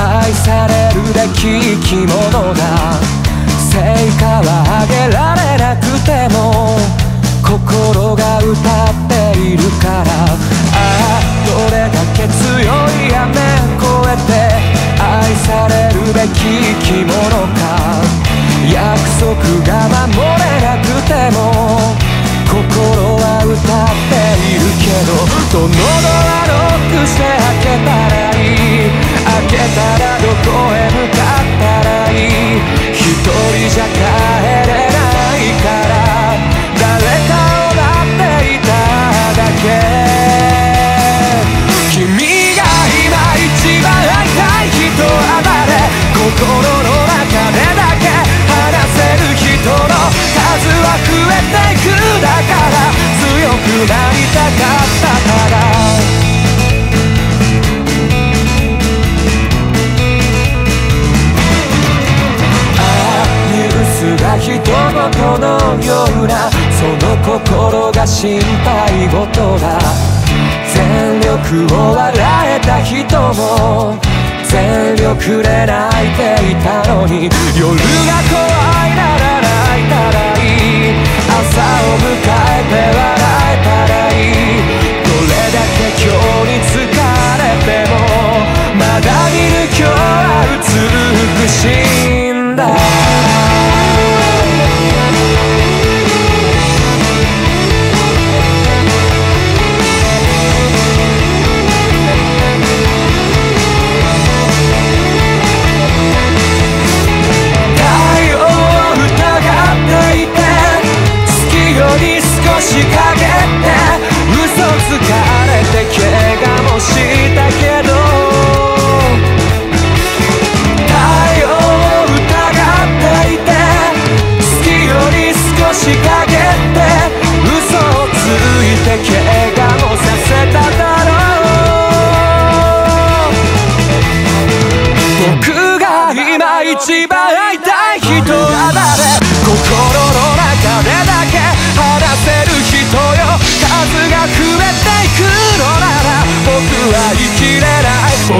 愛されるべき生き物だ。成果は上げられなくても心が歌っているから。ああどれだけ強い雨越えて愛されるべき生き物か。約束が守れなくても心は歌っているけどどのドアロックして開けたらけ。たらどこへ向かったらいい一人じゃ帰れないから誰かを待っていただけ。君が今一番会いたい人は誰心の中でだけ。話せる人の数は増えていくだから強くなりたかったようなその心が心配事だ全力を笑えた人も全力で泣いていたのに夜が怖いなら泣いたらいい。朝を迎えて笑えたらいい。どれだけ今日に疲れてもまだ見る今日は美しいんだ。り少し陰って嘘つかれて怪我もしたけど太陽を疑っていて月より少し陰って嘘をついて怪我もさせただろう。僕が今一番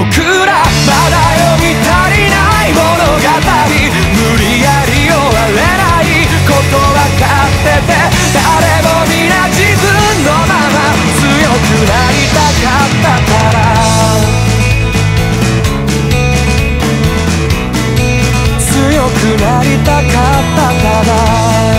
らまだ読み足りない物語無理やり終われないことわかってて誰も皆自分のまま強くなりたかったから強くなりたかったから